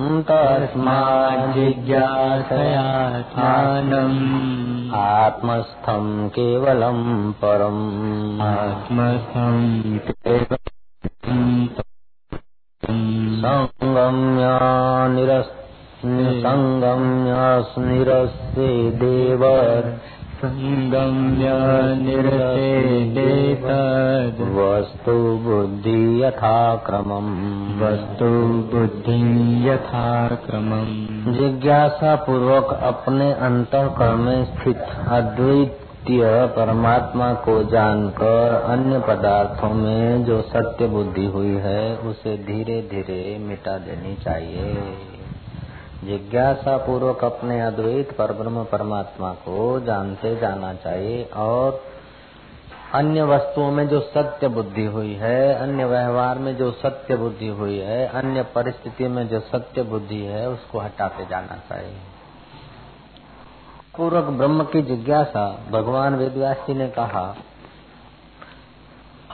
न्तस्मा जिज्ञासया स्थानम् आत्मस्थम् केवलम् परम्। आत्मस्थम् सङ्गम्यानिरस् नि सङ्गम्यस्मिरस्य देव सङ्गम्य निरसेदेतद् वस्तु बुद्धि यथा क्रमम् वस्तु बुद्धि यथा क्रमम् जिज्ञासा पूर्वक अपने अंतकरण में स्थित अद्वितीय परमात्मा को जानकर अन्य पदार्थों में जो सत्य बुद्धि हुई है उसे धीरे धीरे मिटा देनी चाहिए। जिज्ञासा पूर्वक अपने अद्वैत पर ब्रह्म परमात्मा को जानते जाना चाहिए और अन्य वस्तुओं में जो सत्य बुद्धि हुई है, अन्य व्यवहार में जो सत्य बुद्धि हुई है, अन्य परिस्थिति में जो सत्य बुद्धि है, उसको हटाते जाना चाहिए। पूर्वक ब्रह्म की जिज्ञासा भगवान वेदव्यास जी ने कहा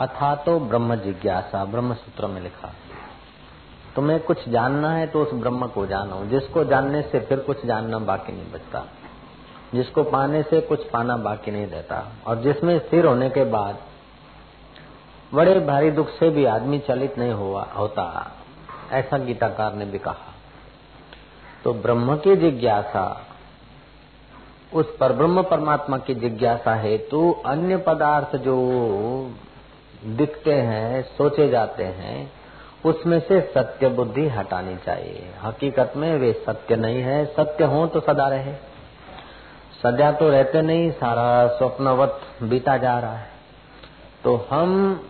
अथा तो ब्रह्म जिज्ञासा, ब्रह्म सूत्र में लिखा। तुम्हें कुछ जानना है तो उस ब्रह्म को जानो। जिसको जानने से फिर कुछ जानना बाकी नहीं बचता। जिसको पाने से कुछ पाना बाकी नहीं रहता। और जिसमें स्थिर होने के बाद बड़े भारी दुख से भी आदमी चलित नहीं हुआ, होता। ऐसा गीताकार ने भी कहा। तो ब्रह्म की जिज्ञासा, उस पर ब्रह्म परमात्मा की जिज्ञासा है तो अन्य पदार्थ जो दिखते हैं, सोचे जाते हैं उसमें से सत्य बुद्धि हटानी चाहिए। हकीकत में वे सत्य नहीं है। सत्य हो तो सदा रहे। सदा तो रहते नहीं, सारा स्वप्नवत बीता जा रहा है। तो हम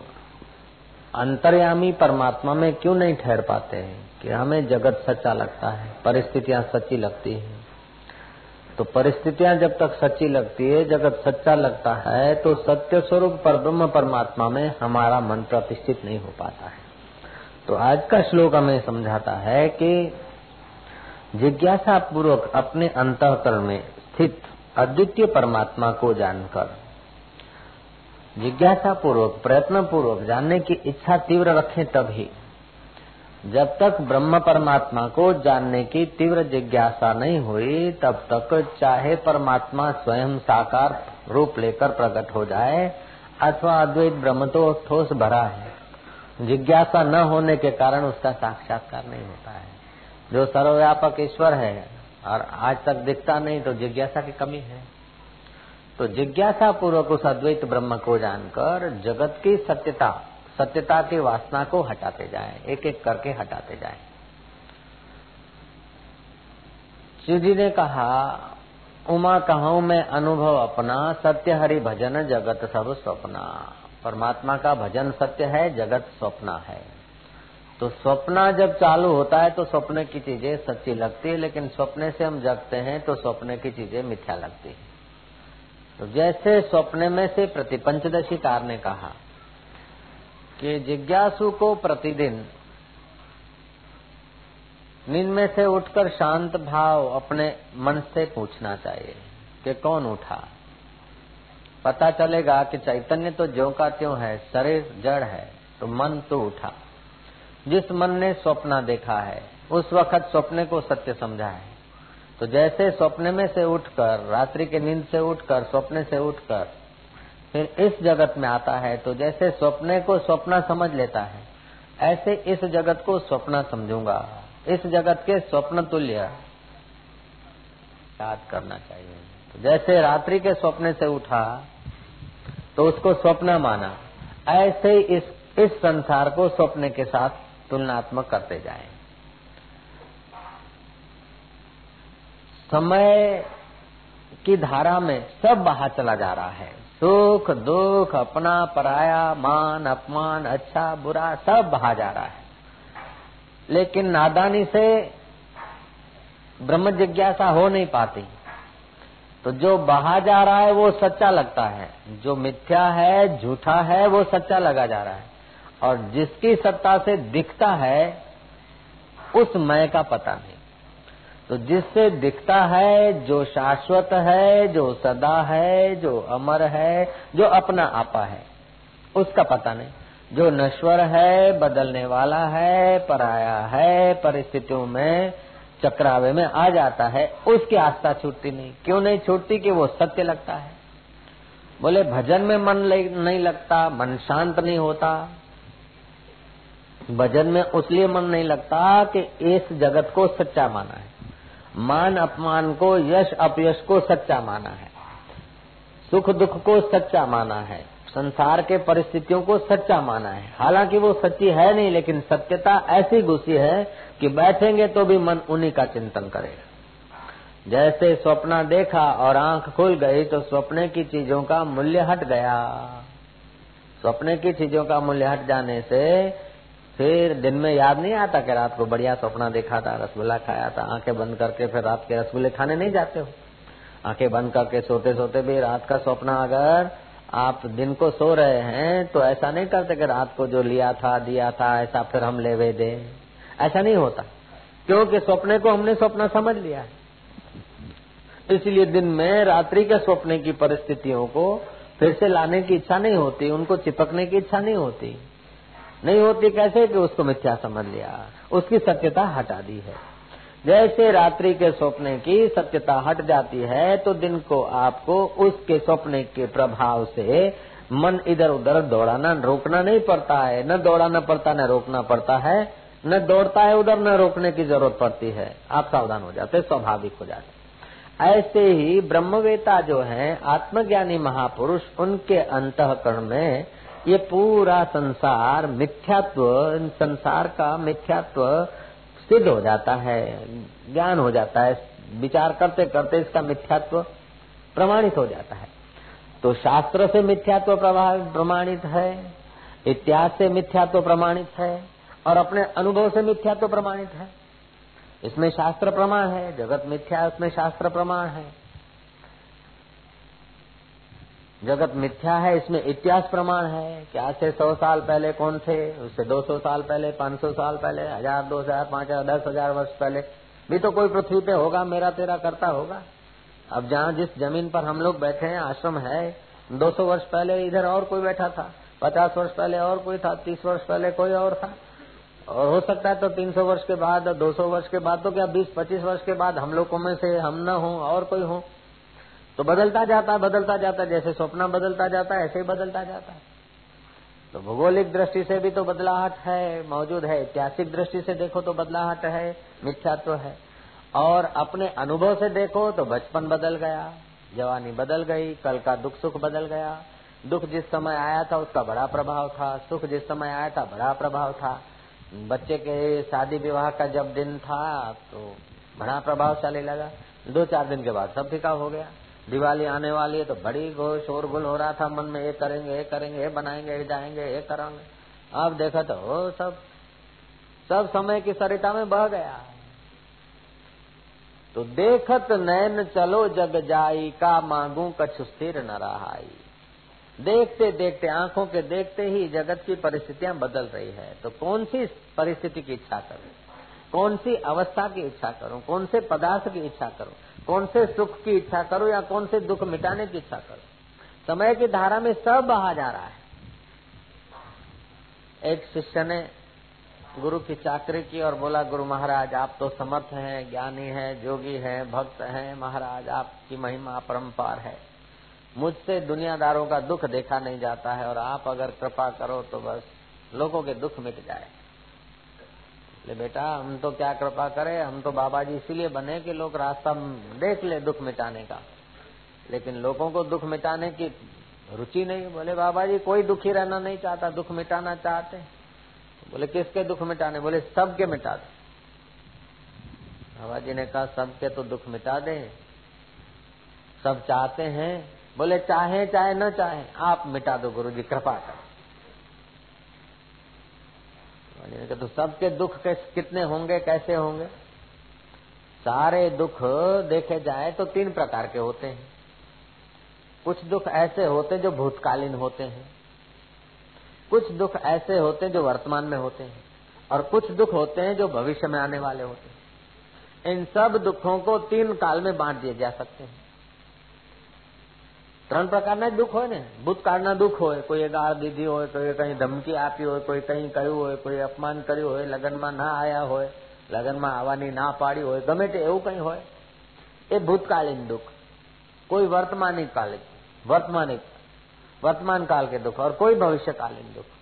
अंतर्यामी परमात्मा में क्यों नहीं ठहर पाते हैं? कि हमें जगत सच्चा लगता है, परिस्थितियाँ सच्ची लगती है। तो परिस्थितियाँ जब तक सच्ची लगती है, जगत सच्चा लगता है तो सत्य स्वरूप पर ब्रह्म परमात्मा में हमारा मन प्रतिष्ठित नहीं हो पाता है। तो आज का श्लोक हमें समझाता है कि जिज्ञासा पूर्वक अपने अंतकरण में स्थित अद्वितीय परमात्मा को जानकर जिज्ञासा पूर्वक प्रयत्न पूर्वक जानने की इच्छा तीव्र रखें तभी, जब तक ब्रह्म परमात्मा को जानने की तीव्र जिज्ञासा नहीं हुई, तब तक चाहे परमात्मा स्वयं साकार रूप लेकर प्रकट हो जाए, अथवा अद्वैत ब्रह्म तो ठोस भरा है। जिज्ञासा न होने के कारण उसका साक्षात्कार नहीं होता है। जो सर्वव्यापक ईश्वर है, और आज तक दिखता नहीं तो जिज्ञासा की कमी है। तो जिज्ञासा पूर्वक उस अद्वैत ब्रह्म को जानकर जगत की सत्यता सत्यता की वासना को हटाते जाए एक एक करके हटाते जाए। शिव जी ने कहा, उमा कहूँ मैं अनुभव अपना सत्य हरि भजन जगत सब स्वप्ना। परमात्मा का भजन सत्य है, जगत स्वप्न है। तो स्वप्न जब चालू होता है तो स्वप्न की चीज़ें सच्ची लगती है, लेकिन स्वप्ने से हम जगते हैं तो स्वप्न की चीज़ें मिथ्या लगती है। तो जैसे स्वप्न में से प्रतिपंचदशी कार ने कहा कि जिज्ञासु को प्रतिदिन नींद में से उठकर शांत भाव अपने मन से पूछना चाहिए कि कौन उठा? पता चलेगा कि चैतन्य तो ज्यो का त्यों है शरीर जड़ है तो मन तो उठा। जिस मन ने स्वप्न देखा है, उस वक्त स्वप्न को सत्य समझा है। तो जैसे स्वप्न में से उठकर, रात्रि के नींद से उठकर, स्वप्न से उठकर, फिर इस जगत में आता है तो जैसे स्वप्न को स्वप्न समझ लेता है, ऐसे इस जगत को स्वप्न समझूँगा। इस जगत के स्वप्न तुल्य याद करना चाहिए। तो जैसे रात्रि के स्वप्न से उठा तो उसको स्वप्न माना। ऐसे इस इस संसार को स्वप्न के साथ तुलनात्मक करते जाएँ। समय की धारा में सब बहा चला जा रहा है। सुख, दुख, अपना, पराया, मान, अपमान अच्छा बुरा, सब बहा जा रहा है। लेकिन नादानी से ब्रह्म जिज्ञासा हो नहीं पाती। तो जो बहा जा रहा है वो सच्चा लगता है। जो मिथ्या है, झूठा है, वो सच्चा लगा जा रहा है। और जिसकी सत्ता से दिखता है, उस मय का पता नहीं। तो जिससे दिखता है, जो शाश्वत है, जो सदा है, जो अमर है, जो अपना आपा है, उसका पता नहीं। जो नश्वर है, बदलने वाला है, पराया है, परिस्थितियों में चक्रावे में आ जाता है, उसकी आस्था छूटती नहीं। क्यों नहीं छूटती? कि वो सत्य लगता है। बोले, भजन में मन नहीं लगता, मन शांत नहीं होता। भजन में उसलिए मन नहीं लगता कि इस जगत को सच्चा माना है। मान अपमान को, यश अपयश को सच्चा माना है। सुख दुख को सच्चा माना है। संसार के परिस्थितियों को सच्चा माना है। हालाँकि वो सच्ची है नहीं, लेकिन सत्यता ऐसी घुसी है कि बैठेंगे तो भी मन उन्हीं का चिंतन करेगा। जैसे स्वप्न देखा और आँख खुल गई तो स्वप्न की चीज़ों का मूल्य हट गया। स्वप्न की चीज़ों का मूल्य हट जाने से फिर दिन में याद नहीं आता कि रात को बढ़िया सपना देखा था, रसगुल्ला खाया था। आँखें बंद करके फिर रात के रसगुल्ले खाने नहीं जाते हो? आँखें बंद करके सोते सोते भी रात का सपना अगर आप दिन को सो रहे हैं तो ऐसा नहीं करते कि रात को जो लिया था, दिया था, ऐसा फिर हम लेवे दे। ऐसा नहीं होता। क्योंकि सपने को हमने सपना समझ लिया है। इसलिए दिन में रात्रि के स्वप्न की परिस्थितियों को फिर से लाने की इच्छा नहीं होती, उनको चिपकने की इच्छा नहीं होती। नहीं होती कैसे कि उसको मिथ्या समझ लिया, उसकी सत्यता हटा दी है। जैसे रात्रि के स्वप्न की सत्यता हट जाती है तो दिन को आपको उसके स्वप्न के प्रभाव से मन इधर उधर दौड़ाना रोकना नहीं पड़ता है। न दौड़ाना पड़ता, न रोकना पड़ता है। न दौड़ता है उधर, न रोकने की ज़रूरत पड़ती है। आप सावधान हो जाते, स्वाभाविक हो जाते। ऐसे ही ब्रह्मवेता जो है, आत्मज्ञानी महापुरुष, उनके अंतकरण में ये पूरा संसार मिथ्यात्व, संसार का मिथ्यात्व सिद्ध हो जाता है, ज्ञान हो जाता है, विचार करते करते इसका मिथ्यात्व प्रमाणित हो जाता है। तो शास्त्र से मिथ्यात्व प्रमाणित है, इतिहास से मिथ्यात्व प्रमाणित है, और अपने अनुभव से मिथ्यात्व प्रमाणित है। इसमें शास्त्र प्रमाण है, जगत मिथ्या उसमें शास्त्र प्रमाण है। जगत मिथ्या है, इसमें इतिहास प्रमाण है कि आज से सौ साल पहले कौन थे, उससे दो सौ साल पहले, पाँच सौ साल पहले, हज़ार, दो हज़ार, पाँच हज़ार, दस हज़ार वर्ष पहले। भी तो कोई पृथ्वी पे होगा, मेरा तेरा करता होगा। अब जहाँ जिस ज़मीन पर हम लोग बैठे हैं, आश्रम है, दो सौ वर्ष पहले इधर और कोई बैठा था, पचास वर्ष पहले और कोई था, तीस वर्ष पहले कोई और था। और हो सकता है तो तीन सौ वर्ष के बाद, दो सौ वर्ष के बाद तो क्या बीस, पच्चीस वर्ष के बाद हम लोगों में से हम न हो, और कोई हो। तो बदलता जाता है, बदलता जाता है, जैसे स्वप्न बदलता जाता है, ऐसे ही बदलता जाता है। तो भौगोलिक दृष्टि से भी तो बदलाहट है, मौजूद है। ऐतिहासिक दृष्टि से देखो तो बदलाहट है, मिथ्यात्व है। और अपने अनुभव से देखो तो बचपन बदल गया, जवानी बदल गई, कल का दुख सुख बदल गया। दुख जिस समय आया था उसका बड़ा प्रभाव था, सुख जिस समय आया था बड़ा प्रभाव था। बच्चे के शादी विवाह का जब दिन था तो बड़ा प्रभाव प्रभावशाली लगा। दो चार दिन के बाद सब फिका हो गया। दिवाली आने वाली है तो बड़ी शोरगुल हो रहा था, मन में ये करेंगे ये करेंगे, ये बनाएँगे, ये जाएँगे, ये करेंगे। अब देखा तो वो सब सब समय की सरिता में बह गया। तो देखत नैन चलो जग जाई, का मांगू कछ स्थिर न रहाई। देखते देखते, आँखों के देखते ही जगत की परिस्थितियाँ बदल रही है। तो कौन सी परिस्थिति की इच्छा करूँ? कौन सी अवस्था की इच्छा करूँ? कौन से पदार्थ की इच्छा करूँ? कौन से सुख की इच्छा करो या कौन से दुख मिटाने की इच्छा करो? समय की धारा में सब बहा जा रहा है। एक शिष्य ने गुरु की चाकरी की और बोला, गुरु महाराज, आप तो समर्थ हैं, ज्ञानी हैं, जोगी हैं, भक्त हैं, महाराज, आपकी महिमा परम्पार है। मुझसे दुनियादारों का दुख देखा नहीं जाता है और आप अगर कृपा करो तो बस लोगों के दुख मिट जाए। ले बेटा, हम तो क्या कृपा करें, हम तो बाबा जी इसीलिए बने कि लोग रास्ता देख ले दुख मिटाने का। लेकिन लोगों को दुख मिटाने की रुचि नहीं। बोले बाबा जी कोई दुखी रहना नहीं चाहता, दुख मिटाना चाहते बोले, किसके दुख मिटाने? बोले, सबके मिटा दे बाबा जी ने कहा, सबके तो दुख मिटा दे। सब चाहते हैं। बोले, चाहे चाहे न चाहे, आप मिटा दो गुरु जी कृपा कर। तो सबके दुख कितने होंगे, कैसे होंगे? सारे दुख देखे जाए तो तीन प्रकार के होते हैं। कुछ दुख ऐसे होते हैं जो भूतकालीन होते हैं। कुछ दुख ऐसे होते जो वर्तमान में होते हैं। और कुछ दुख होते हैं जो भविष्य में आने वाले होते हैं। इन सब दुखों को तीन काल में बांट दिए जा सकते हैं। ત્રણ પ્રકારના જ દુઃખ હોય ને ભૂતકાળના દુઃખ હોય કોઈએ ગાળ દીધી હોય કોઈએ કઈ ધમકી આપી હોય કોઈ કઈ કહ્યું હોય કોઈ અપમાન કર્યું હોય લગ્નમાં ના આયા હોય લગ્નમાં આવવાની ના પાડી હોય ગમે તે એવું કઈ હોય એ ભૂતકાલીન દુઃખ कोई वर्तमानिक कालिक वर्तमानिक वर्तमान काल के दुख और कोई भविष्यकालीन दुख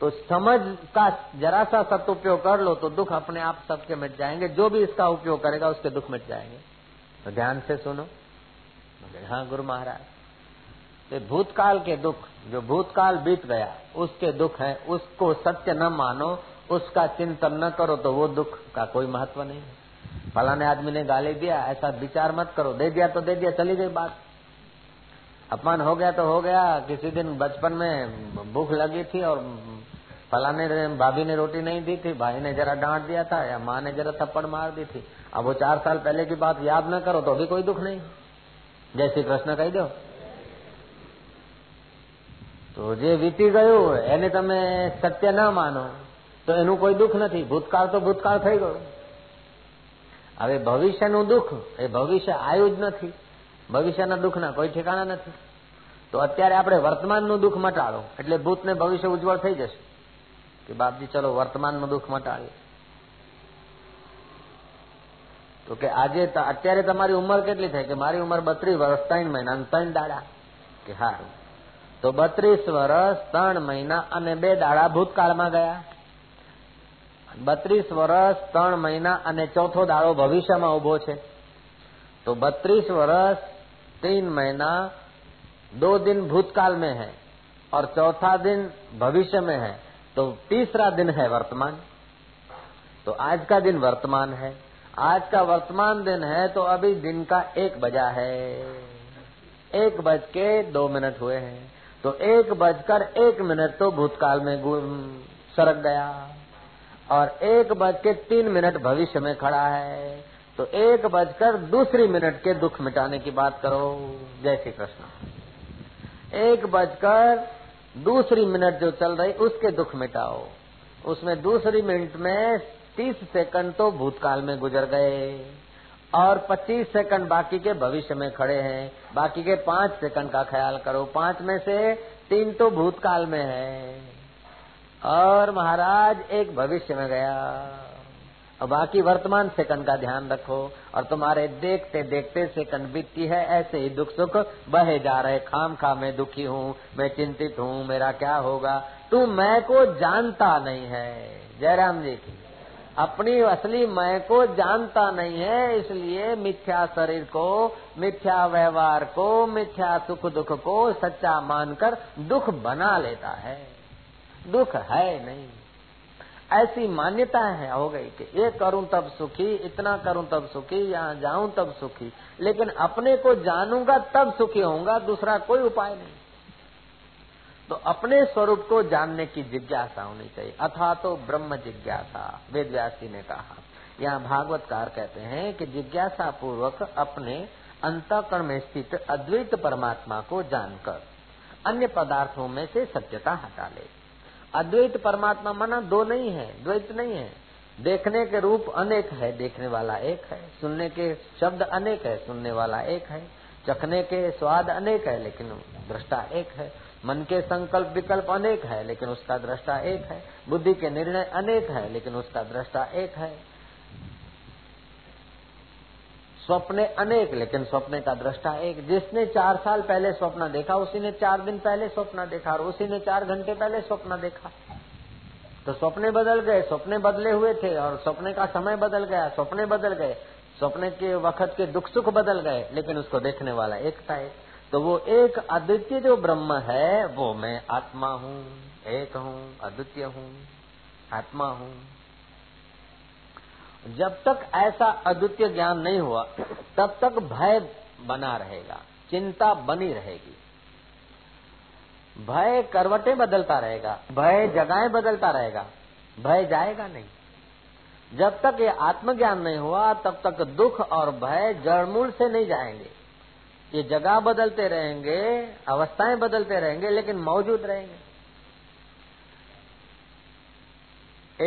तो समझ का जरा सा सदुपयोग कर लो तो दुख अपने आप सबके मिट जाएंगे जो भी इसका उपयोग करेगा उसके दुख मिट जाएंगे तो ध्यान से सुनो हाँ गुरु महाराज। तो भूतकाल के दुख, जो भूतकाल बीत गया, उसके दुख है। उसको सत्य न मानो, उसका चिंतन न करो तो वो दुख का कोई महत्व नहीं है। फलाने आदमी ने गाली दिया, ऐसा विचार मत करो। दे दिया तो दे दिया, चली गई बात। अपमान हो गया तो हो गया। किसी दिन बचपन में भूख लगी थी और फलाने भाभी ने रोटी नहीं दी थी। भाई ने जरा डांट दिया था या माँ ने जरा थप्पड़ मार दी थी। अब वो चार साल पहले की बात, याद न करो तो भी कोई दुख नहीं। જય શ્રી કૃષ્ણ કહી દો તો જે વીતી ગયું એને તમે સત્ય ન માનો, તો એનું કોઈ દુઃખ નથી. ભૂતકાળ તો ભૂતકાળ થઈ ગયો. હવે ભવિષ્યનું દુઃખ, એ ભવિષ્ય આવ્યું જ નથી. ભવિષ્યના દુઃખના કોઈ ઠેકાણા નથી. તો અત્યારે આપણે વર્તમાનનું દુઃખ મટાડો. એટલે ભૂત ને ભવિષ્ય ઉજ્જવળ થઈ જશે. કે બાપજી, ચલો વર્તમાનનું દુઃખ મટાડીએ. તો કે આજે અત્યારે તમારી ઉંમર કેટલી થાય કે મારી ઉંમર બત્રીસ વર્ષ ત્રણ મહિના ત્રણ દાડા કે સારું તો બત્રીસ વર્ષ ત્રણ મહિના અને બે દાડા ભૂતકાળમાં ગયા બત્રીસ વર્ષ ત્રણ મહિના અને ચોથો દાડો ભવિષ્યમાં ઉભો છે तो बत्रीस वर्ष तीन महीना दो दिन भूतकाल में है और चौथा दिन भविष्य में है तो तीसरा दिन है वर्तमान तो आज का दिन वर्तमान है आज का वर्तमान दिन है तो अभी दिन का एक बजा है। एक बज के दो मिनट हुए हैं। तो एक बजकर एक मिनट तो भूतकाल में सरक गया। और एक बज के तीन मिनट भविष्य में खड़ा है। तो एक बजकर दूसरी मिनट के दुख मिटाने की बात करो। जय श्री कृष्ण। एक बजकर दूसरी मिनट जो चल रही, उसके दुख मिटाओ। उसमें दूसरी मिनट में तीस सेकंड तो भूतकाल में गुजर गए और पच्चीस सेकंड बाकी के भविष्य में खड़े हैं। बाकी के पाँच सेकंड का ख्याल करो। पाँच में से तीन तो भूतकाल में है। और महाराज एक भविष्य में गया। और बाकी वर्तमान सेकंड का ध्यान रखो। और तुम्हारे देखते देखते सेकंड बीतती है, ऐसे ही दुख सुख बहे जा रहे। खाम खा मैं दुखी हूँ, मैं चिंतित हूँ, मेरा क्या होगा? तू मैं को जानता नहीं है। जयराम जी की। अपनी असली मैं को जानता नहीं है, इसलिए मिथ्या शरीर को, मिथ्या व्यवहार को, मिथ्या सुख दुख को सच्चा मानकर दुख बना लेता है। दुख है नहीं। ऐसी मान्यता है हो गई कि ये करूँ तब सुखी, इतना करूँ तब सुखी, यहाँ जाऊँ तब सुखी। लेकिन अपने को जानूँगा तब सुखी होऊँगा, दूसरा कोई उपाय नहीं। तो अपने स्वरूप को जानने की जिज्ञासा होनी चाहिए। अथा तो ब्रह्म जिज्ञासा वेद व्यासी ने कहा। यहाँ भागवतकार कहते हैं कि जिज्ञासा पूर्वक अपने अंतकरण में स्थित अद्वैत परमात्मा को जानकर अन्य पदार्थों में से सत्यता हटा ले। अद्वैत परमात्मा मना दो नहीं है, द्वैत नहीं है। देखने के रूप अनेक है, देखने वाला एक है। सुनने के शब्द अनेक है, सुनने वाला एक है। चखने के स्वाद अनेक है, लेकिन दृष्टा एक है। मन के संकल्प विकल्प अनेक है, लेकिन उसका दृष्टा एक है। बुद्धि के निर्णय अनेक है, लेकिन उसका दृष्टा एक है। स्वप्ने अनेक, लेकिन स्वप्ने का दृष्टा एक। जिसने चार साल पहले स्वप्न देखा, उसी ने चार दिन पहले स्वप्न देखा, और उसी ने चार घंटे पहले स्वप्न देखा। तो सपने बदल गए सपने बदले हुए थे, और सपने का समय बदल गया सपने बदल गए। सपने के वक्त के दुख सुख बदल गए, लेकिन उसको देखने वाला एक था एक। तो वो एक अद्वितीय जो ब्रह्म है, वो मैं आत्मा हूँ, एक हूँ, अद्वितीय हूँ, आत्मा हूँ। जब तक ऐसा अद्वितीय ज्ञान नहीं हुआ, तब तक भय बना रहेगा, चिंता बनी रहेगी। भय करवटें बदलता रहेगा, भय जगहें बदलता रहेगा, भय जाएगा नहीं। जब तक ये आत्मज्ञान नहीं हुआ, तब तक दुख और भय जड़मूल से नहीं जाएँगे। ये जगह बदलते रहेंगे, अवस्थाएँ बदलते रहेंगे, लेकिन मौजूद रहेंगे।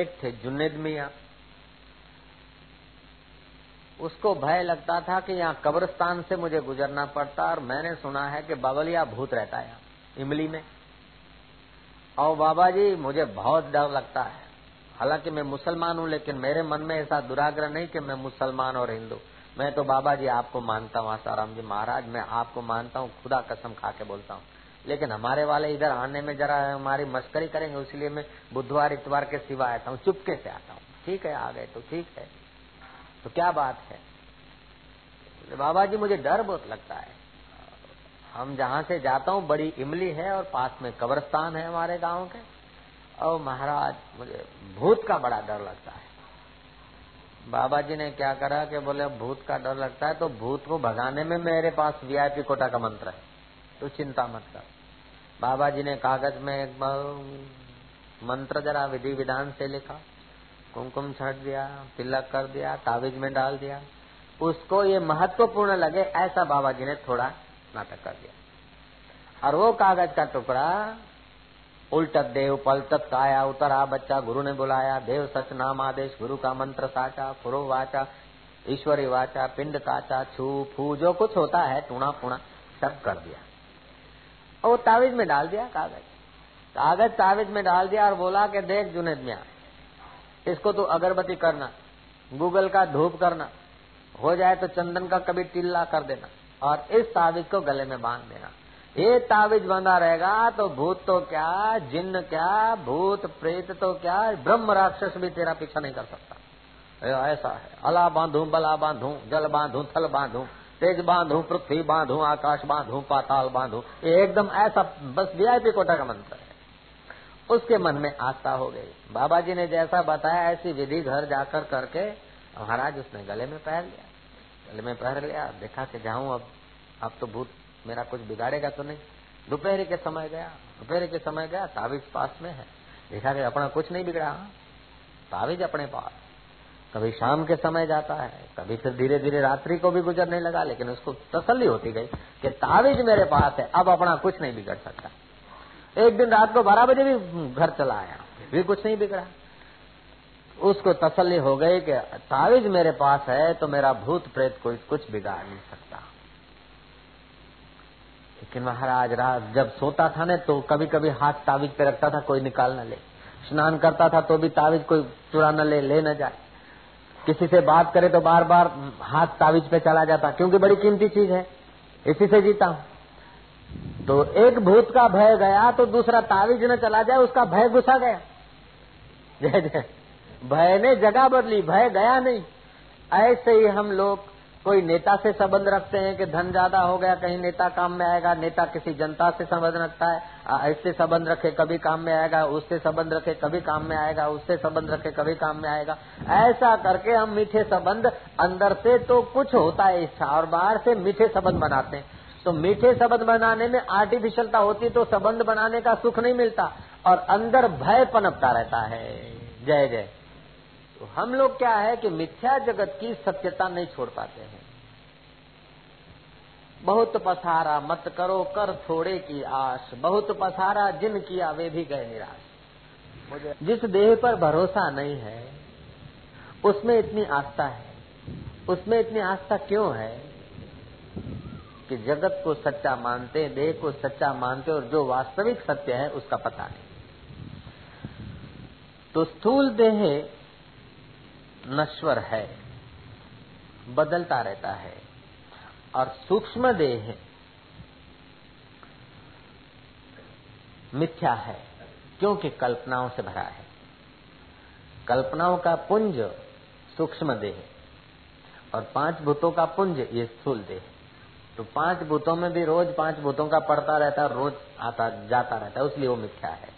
एक थे जुन्नेद मिया। उसको भय लगता था कि यहाँ कब्रस्तान से मुझे गुजरना पड़ता और मैंने सुना है कि बाबलिया भूत रहता है इमली में। और बाबा जी, मुझे बहुत डर लगता है। हालाँकि मैं मुसलमान हूँ, लेकिन मेरे मन में ऐसा दुराग्रह नहीं कि मैं मुसलमान और हिंदू। मैं तो बाबा जी आपको मानता हूँ, आसाराम जी महाराज, मैं आपको मानता हूँ, खुदा कसम खा के बोलता हूँ। लेकिन हमारे वाले इधर आने में जरा हमारी मस्करी करेंगे इसलिए मैं बुधवार, इतवार के सिवा आता हूँ, चुपके से आता हूँ। ठीक है, आ गए तो ठीक है। तो क्या बात है? बाबा जी, मुझे डर बहुत लगता है। हम जहाँ से जाता हूँ, बड़ी इमली है और पास में कब्रस्तान है हमारे गाँव के। और महाराज, मुझे भूत का बड़ा डर लगता है। बाबा जी ने क्या करा कि बोले भूत का डर लगता है तो भूत को भगाने में मेरे पास वीआईपी कोटा का मंत्र है। तो चिंता मत कर। बाबा जी ने कागज़ में एक मंत्र जरा विधि विधान से लिखा, कुमकुम छट दिया, तिलक कर दिया ताबीज में डाल दिया। उसको ये महत्वपूर्ण लगे, ऐसा बाबा जी ने थोड़ा नाटक कर दिया। और वो कागज़ का टुकड़ा उल्टत देव पलटत काया, उतरा बच्चा गुरु ने बुलाया, देव सच नाम आदेश, गुरु का मंत्र साचा, फुरो वाचा, ईश्वरी वाचा, पिंड काचा, छू, फू, जो कुछ होता है, टूणा फूणा, सब कर दिया। और वो तावीज में डाल दिया कागज़। कागज़ तावीज में डाल दिया और बोला कि देख जुनेद मिया, इसको तो अगरबत्ती करना, गूगल का धूप करना, हो जाए तो चंदन का कभी टिल्ला कर देना और इस तावीज को गले में बाँध देना। ये तावीज बंधा रहेगा तो भूत तो क्या जिन्न क्या, भूत, प्रेत तो क्या, ब्रह्म राक्षस भी तेरा पीछा नहीं कर सकता। ऐसा है। अला बांधू, बला बांधू, जल बांधू, थल बांधू, तेज बांधू, पृथ्वी बांधू, आकाश बांधू, पाताल बांधू, ये एकदम ऐसा बस वीआईपी कोटा का मंत्र है। उसके मन में आस्था हो गई। बाबा जी ने जैसा बताया, ऐसी विधि घर जाकर करके महाराज उसने गले में पहन लिया। गले में पहन लिया, देखा कि जाऊँ अब अब तो भूत मेरा कुछ बिगाड़ेगा तो नहीं। दोपहर के समय गया, दोपहर के समय गया, तावीज पास में है। देखा कि अपना कुछ नहीं बिगड़ा। तावीज अपने पास। कभी शाम के समय जाता है, कभी फिर धीरे धीरे रात्रि को भी गुजरने लगा, लेकिन उसको तसल्ली होती गई कि तावीज मेरे पास है, अब अपना कुछ नहीं बिगड़ सकता। एक दिन रात को बारह बजे भी घर चला आया भी कुछ नहीं बिगड़ा। उसको तसल्ली हो गई कि तावीज मेरे पास है तो मेरा भूत प्रेत कोई कुछ बिगाड़ नहीं सकता। लेकिन महाराज रात जब सोता था ना तो कभी कभी हाथ तावीज पे रखता था, कोई निकाल न ले। स्नान करता था तो भी तावीज कोई चुरा न ले ले न जाए। किसी से बात करे तो बार बार हाथ तावीज पे चला जाता, क्योंकि बड़ी कीमती चीज़ है। इसी से जीता हूँ। तो एक भूत का भय गया तो दूसरा तावीज न चला जाए, उसका भय घुसा गया। जय जय। भय ने जगह बदली, भय गया नहीं। ऐसे ही हम लोग कोई नेता से संबंध रखते हैं कि धन ज़्यादा हो गया, कहीं नेता काम में आएगा, नेता किसी जनता से संबंध रखता है ऐसे संबंध रखे कभी काम में आएगा, उससे संबंध रखे कभी काम में आएगा, उससे संबंध रखे कभी काम में आएगा। ऐसा करके हम मीठे संबंध अंदर से तो कुछ होता है इच्छा, और बाहर से मीठे संबंध बनाते हैं। तो मीठे संबंध बनाने में आर्टिफिशियलता होती तो संबंध बनाने का सुख नहीं मिलता, और अंदर भय पनपता रहता है। जय जय। तो हम लोग क्या है कि मिथ्या जगत की सत्यता नहीं छोड़ पाते हैं। बहुत पसारा मत करो, कर थोड़े की आश। बहुत पसारा जिन किया, वे भी गए निराश। जिस देह पर भरोसा नहीं है, उसमें इतनी आस्था है। उसमें इतनी आस्था क्यों है कि जगत को सच्चा मानते, देह को सच्चा मानते और जो वास्तविक सत्य है, उसका पता नहीं। तो स्थूल देह नश्वर है, बदलता रहता है और सूक्ष्म देह मिथ्या है, क्योंकि कल्पनाओं से भरा है। कल्पनाओं का पुंज सूक्ष्म देह और पाँच भूतों का पुंज ये स्थूल देह। तो पाँच भूतों में भी रोज पाँच भूतों का पड़ता रहता है, रोज आता, जाता रहता है, उसलिए वो मिथ्या है।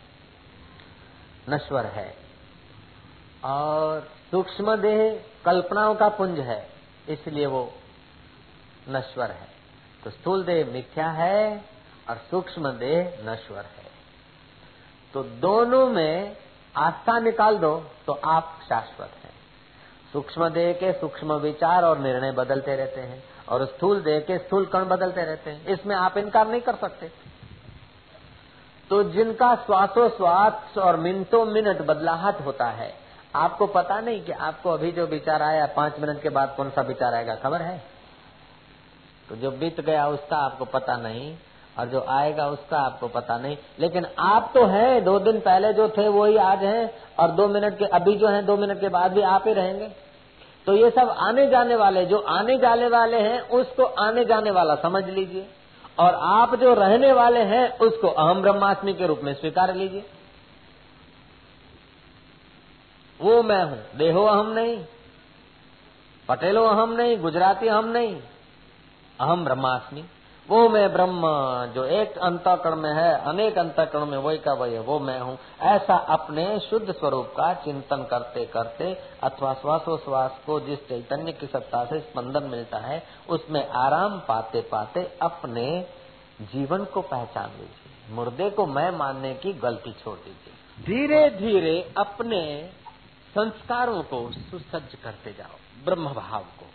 नश्वर है। और सूक्ष्म देह कल्पनाओं का पुंज है, इसलिए वो नश्वर है। तो स्थूल देह मिथ्या है और सूक्ष्म देह नश्वर है। तो दोनों में आस्था निकाल दो तो आप शाश्वत हैं। सूक्ष्म देह के सूक्ष्म विचार और निर्णय बदलते रहते हैं और स्थूल देह के स्थूल कण बदलते रहते हैं। इसमें आप इनकार नहीं कर सकते। तो जिनका श्वासोश्वास और मिनटों मिनट बदलाहट होता है आपको पता नहीं कि आपको अभी जो विचार आया, पाँच मिनट के बाद कौन सा विचार आएगा, खबर है? तो जो बीत गया उसका आपको पता नहीं, और जो आएगा उसका आपको पता नहीं। लेकिन आप तो हैं, दो दिन पहले जो थे वही आज हैं, और दो मिनट के, अभी जो हैं, दो मिनट के बाद भी आप ही रहेंगे। तो ये सब आने जाने वाले, जो आने जाने वाले हैं, उसको आने जाने वाला समझ लीजिए। और आप जो रहने वाले हैं, उसको अहम ब्रह्मास्मि के रूप में स्वीकार लीजिए। वो मैं हूँ। देहो अहम नहीं, पटेलो अहम नहीं, गुजराती अहम नहीं, अहम ब्रह्मास्मि। वो मैं ब्रह्म, जो एक अंतकरण में है, अनेक अंतकरण में वही का वही है, वो मैं हूँ। ऐसा अपने शुद्ध स्वरूप का चिंतन करते करते, अथवा श्वासोश्वास को जिस चैतन्य की सत्ता से स्पंदन मिलता है, उसमें आराम पाते पाते अपने जीवन को पहचान लीजिए। मुर्दे को मैं मानने की गलती छोड़ दीजिए। धीरे धीरे अपने संस्कारों को सुसज्ज करते जाओ ब्रह्म भाव को।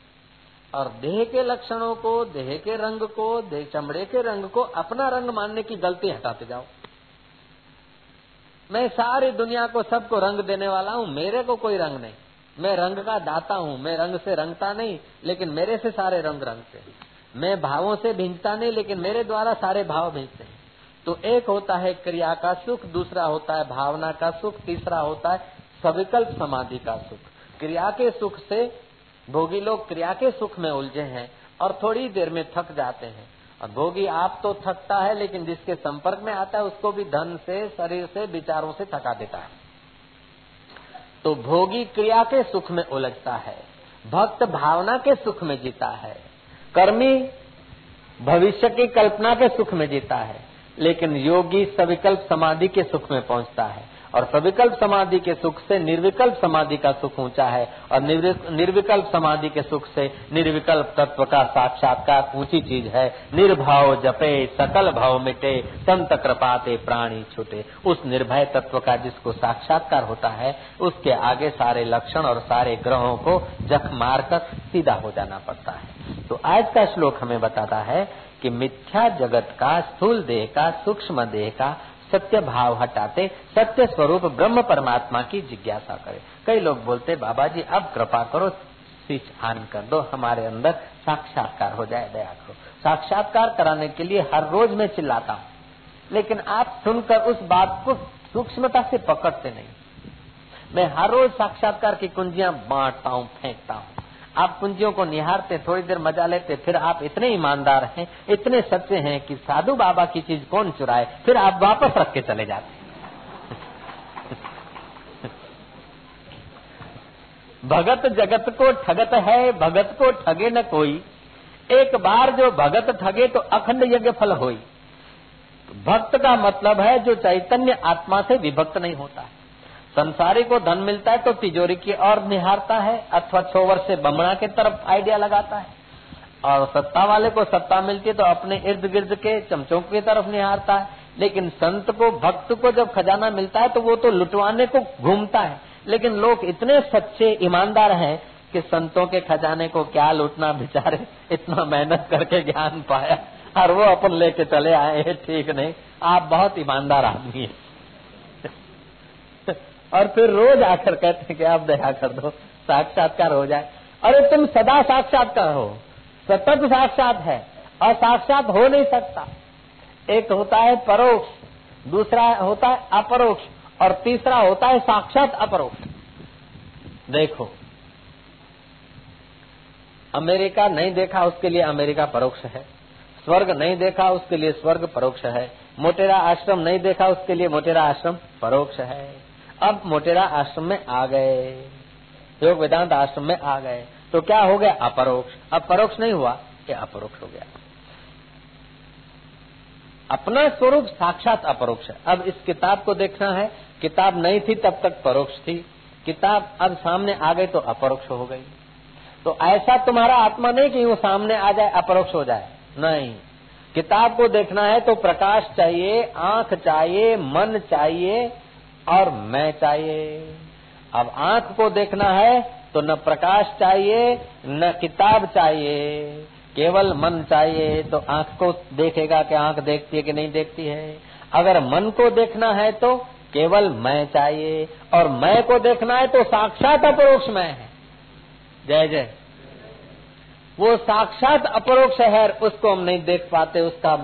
और देह के लक्षणों को, देह के रंग को, देह चमड़े के रंग को अपना रंग मानने की गलती हटाते जाओ। मैं सारी दुनिया को सबको रंग देने वाला हूँ, मेरे को कोई रंग नहीं। मैं रंग का दाता हूँ, मैं रंग से रंगता नहीं, लेकिन मेरे से सारे रंग रंगते मैं भावों से भिंजता नहीं, लेकिन मेरे द्वारा सारे भाव भिंजते हैं। तो एक होता है क्रिया का सुख, दूसरा होता है भावना का सुख, तीसरा होता है सविकल्प समाधि का सुख। क्रिया के सुख से भोगी लोग क्रिया के सुख में उलझे हैं और थोड़ी देर में थक जाते हैं। और भोगी आप तो थकता है, लेकिन जिसके संपर्क में आता है, उसको भी धन से, शरीर से, विचारों से थका देता है। तो भोगी क्रिया के सुख में उलझता है, भक्त भावना के सुख में जीता है, कर्मी भविष्य की कल्पना के सुख में जीता है, लेकिन योगी सविकल्प समाधि के सुख में पहुँचता है। और सविकल्प समाधि के सुख से निर्विकल्प समाधि का सुख ऊँचा है और निर्विकल्प समाधि के सुख से निर्विकल्प तत्व का साक्षात्कार ऊँची चीज़ है। निर्भाव जपे, सकल भाव मिटे, संत कृपाते प्राणी छुटे। उस निर्भय तत्व का जिसको साक्षात्कार होता है, उसके आगे सारे लक्षण और सारे ग्रहों को जख मार कर सीधा हो जाना पड़ता है। तो आज का श्लोक हमें बताता है कि मिथ्या जगत का स्थूल देह का, सूक्ष्म देह का सत्य भाव हटाते, सत्य स्वरूप ब्रह्म परमात्मा की जिज्ञासा करे। कई लोग बोलते बाबा जी अब कृपा करो, स्विच आन कर दो, हमारे अंदर साक्षात्कार हो जाए, दया करो। साक्षात्कार कराने के लिए हर रोज मैं चिल्लाता हूँ। लेकिन आप सुनकर उस बात को सूक्ष्मता से पकड़ते नहीं। मैं हर रोज साक्षात्कार की कुंजियाँ बांटता हूँ, फेंकता हूँ। आप कुंजियों को निहारते, थोड़ी देर मज़ा लेते, फिर आप इतने ईमानदार हैं, इतने सच्चे हैं कि साधु बाबा की चीज़ कौन चुराए, फिर आप वापस रख के चले जाते भगत जगत को ठगत है, भगत को ठगे न कोई। एक बार जो भगत ठगे तो अखंड यज्ञ फल होई। भक्त का मतलब है जो चैतन्य आत्मा से विभक्त नहीं होता। है संसारी को धन मिलता है तो तिजोरी की ओर निहारता है, अथवा छोवर से बमड़ा के तरफ़ आइडिया लगाता है। और सत्ता वाले को सत्ता मिलती है तो अपने इर्द गिर्द के चमचों की तरफ़ निहारता है। लेकिन संत को, भक्त को जब खजाना मिलता है तो वो तो लुटवाने को घूमता है। लेकिन लोग इतने सच्चे ईमानदार हैं कि संतों के खजाने को क्या लूटना बेचारे, इतना मेहनत करके ज्ञान पाया और वो अपन लेके चले आए ठीक नहीं। आप बहुत ईमानदार आदमी है। और फिर रोज आकर कहते हैं कि आप दया कर दो, साक्षात्कार हो जाए। अरे तुम सदा साक्षात्कार हो, सतत साक्षात है, और साक्षात हो नहीं सकता। एक होता है परोक्ष, दूसरा होता है अपरोक्ष, और तीसरा होता है साक्षात अपरोक्ष। देखो, अमेरिका नहीं देखा उसके लिए अमेरिका परोक्ष है, स्वर्ग नहीं देखा उसके लिए स्वर्ग परोक्ष है, मोटेरा आश्रम नहीं देखा उसके लिए मोटेरा आश्रम परोक्ष है। अब मोटेरा आश्रम में आ गए। योग वेदांत आश्रम में आ गए। तो क्या हो गया? अपरोक्ष। अब परोक्ष नहीं हुआ, ये अपरोक्ष हो गया। अपना स्वरूप साक्षात अपरोक्ष है। अब इस किताब को देखना है। किताब नहीं थी, तब तक परोक्ष थी। किताब अब सामने आ गई तो अपरोक्ष हो गई। तो ऐसा तुम्हारा आत्मा नहीं कि वो सामने आ जाए, अपरोक्ष हो जाए। नहीं। किताब को देखना है तो प्रकाश चाहिए, आँख चाहिए, मन चाहिए और मैं चाहिए। अब आँख को देखना है तो न प्रकाश चाहिए, न किताब चाहिए। केवल मन चाहिए तो आँख को देखेगा कि आँख देखती है कि नहीं देखती है। अगर मन को देखना है तो केवल मैं चाहिए और मैं को देखना है तो साक्षात अपरोक्ष मैं है। जय जय। वो साक्षात अपरोक्ष है, उसको हम नहीं देख पाते। उसका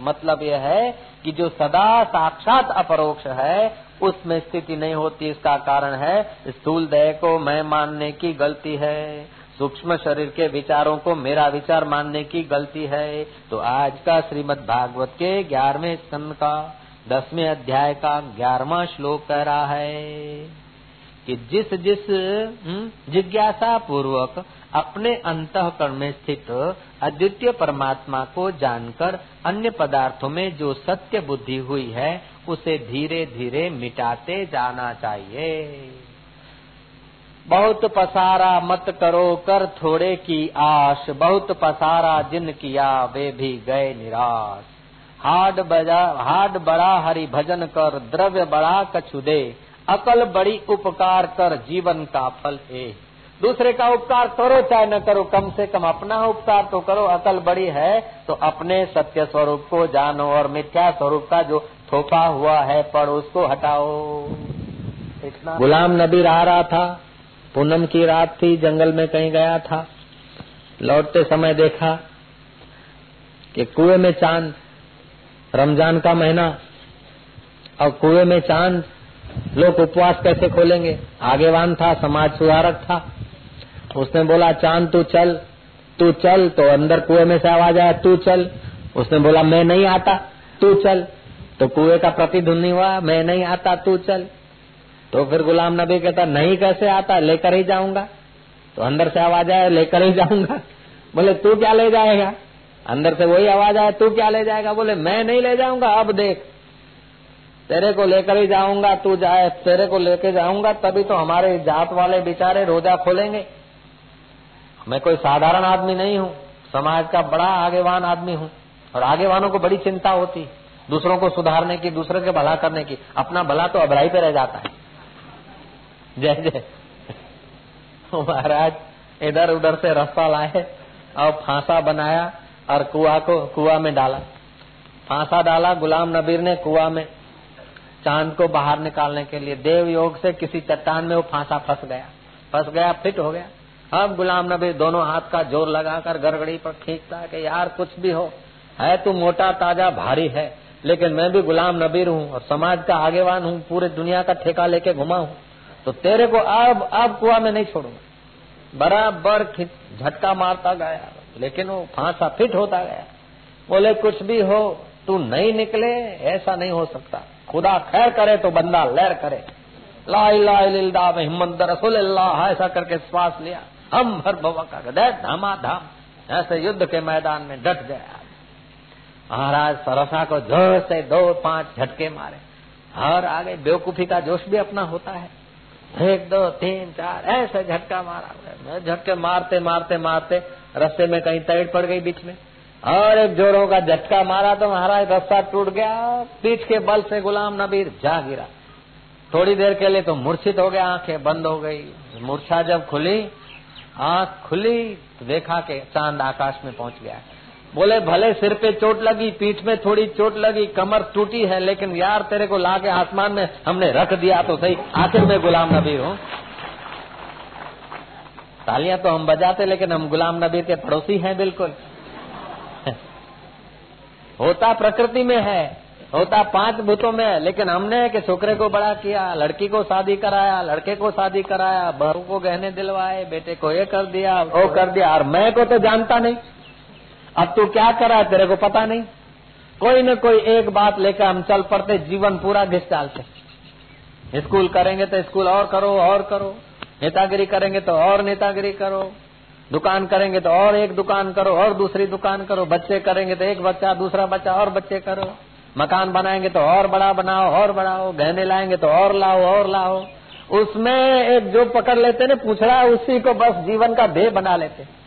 मतलब यह है कि जो सदा साक्षात अपरोक्ष है उसमें स्थिति नहीं होती इसका कारण है स्थूल देह को मैं मानने की गलती है। सूक्ष्म शरीर के विचारों को मेरा विचार मानने की गलती है। तो आज का श्रीमद् भागवत के ग्यारहवें स्कंद का दसवें अध्याय का ग्यारहवा श्लोक कह रहा है कि जिस जिस हम्म, जिज्ञासा पूर्वक अपने अंत अंतकरण में स्थित अद्वितीय परमात्मा को जानकर अन्य पदार्थों में जो सत्य बुद्धि हुई है उसे धीरे धीरे मिटाते जाना चाहिए। बहुत पसारा मत करो, कर थोड़े की आश। बहुत पसारा जिन किया, वे भी गए निराश। हाड बजा, हाड बड़ा हरि भजन कर, द्रव्य बड़ा कछु दे। अकल बड़ी उपकार कर, जीवन का फल है दूसरे का उपकार करो, चाहे न करो, कम से कम अपना उपकार तो करो। अकल बड़ी है तो अपने सत्य स्वरूप को जानो। और मिथ्या स्वरूप का जो थोपा हुआ है, पर उसको हटाओ। इतना गुलाम नबी रहा रहा था। पूनम की रात थी, जंगल में कहीं गया था। लौटते समय देखा कि कुएँ में चाँद, रमज़ान का महीना। और कुएँ में चाँद, लोग उपवास कैसे खोलेंगे? आगेवान था, समाज सुधारक था। उसने बोला, चाँद, तू चल। तू चल तो अंदर कुएँ में से आवाज़ आया, तू चल। उसने बोला, मैं नहीं आता। तू चल। तो कुएँ का प्रतिध्वनि हुआ, मैं नहीं आता, तू चल। तो फिर गुलाम नबी कहता, नहीं, कैसे आता? लेकर ही जाऊँगा। तो अंदर से आवाज़ आया, लेकर ही जाऊँगा। बोले, तू क्या ले जाएगा? अंदर से वही आवाज़ आया, तू क्या ले जाएगा? बोले, मैं नहीं ले जाऊँगा, अब देख। तेरे को लेकर ही जाऊँगा, तू जाए, तेरे को लेके जाऊँगा, तभी तो हमारे जात वाले बेचारे रोजा खोलेंगे। मैं कोई साधारण आदमी नहीं हूँ, समाज का बड़ा आगेवान आदमी हूँ, और आगेवानों को बड़ी चिंता होती दूसरों को सुधारने की, दूसरे के भला करने की। अपना भला तो अबराई पे रह जाता है। जय जय। महाराज, इधर उधर से रास्ता लाए और फांसा बनाया और कुआ को कुआ में डाला। फांसा डाला, गुलाम नबीर ने कुआ में चाँद को बाहर निकालने के लिए। देव योग से किसी चट्टान में वो फांसा फंस गया। फंस गया, फिट हो गया। अब गुलाम नबी दोनों हाथ का ज़ोर लगाकर गड़गड़ी पर खींचता है कि यार कुछ भी हो, है तू मोटा ताज़ा भारी है। लेकिन मैं भी गुलाम नबीर हूँ और समाज का आगेवान हूँ, पूरे दुनिया का ठेका लेके घुमा हूँ। तो तेरे को अब अब कुआ में नहीं छोड़ूँगा। बराबर झटका मारता गया। लेकिन वो फांसा फिट होता गया। बोले, कुछ भी हो, तू नहीं निकले, ऐसा नहीं हो सकता। खुदा खैर करे तो बंदा लहर करे। ला इला हिम्मत रसुल ऐसा करके श्वास लिया। हम भर भवा का धामा धाम ऐसे युद्ध के मैदान में डट गया। महाराज सरसा को ज़ोर से दो पाँच झटके मारे। हर आगे बेवकूफ़ी का जोश भी अपना होता है। एक, दो, तीन, चार, ऐसे झटका मारा। झटके मारते मारते मारते रस्ते में कहीं तैड़ पड़ गई बीच में। और एक जोरों का झटका मारा तो महाराज रास्ता टूट गया। पीठ के बल से गुलाम नबीर जा गिरा। थोड़ी देर के लिए तो मूर्छित हो गया। आँखें बंद हो गई। मूर्छा जब खुली, आँख खुली तो देखा के चाँद आकाश में पहुँच गया। बोले, भले सिर पे चोट लगी, पीठ में थोड़ी चोट लगी, कमर टूटी है, लेकिन यार तेरे को ला के आसमान में हमने रख दिया तो सही। आखिर में गुलाम नबी हूँ। तालियाँ तो हम बजाते, लेकिन हम गुलाम नबी के पड़ोसी हैं बिल्कुल। होता प्रकृति में है, होता पाँच भूतों में लेकिन हमने के छोकरे को बड़ा किया, लड़की को शादी कराया, लड़के को शादी कराया, बहू को गहने दिलवाए, बेटे को ये कर दिया, वो कर दिया, और मैं को तो जानता नहीं। अब तू क्या करा तेरे को पता नहीं। कोई न कोई एक बात लेकर हम चल पड़ते, जीवन पूरा घिस डालते। स्कूल करेंगे तो स्कूल और करो और करो। नेतागिरी करेंगे तो और नेतागिरी करो। दुकान करेंगे तो और एक दुकान करो, और दूसरी दुकान करो। बच्चे करेंगे तो एक बच्चा, दूसरा बच्चा, और बच्चे करो। मकान बनाएँगे तो और बड़ा बनाओ, और बढ़ाओ। गहने लाएँगे तो और लाओ और लाओ। उसमें एक जो पकड़ लेते ना, पूछड़ा, उसी को बस जीवन का ध्येय बना लेते।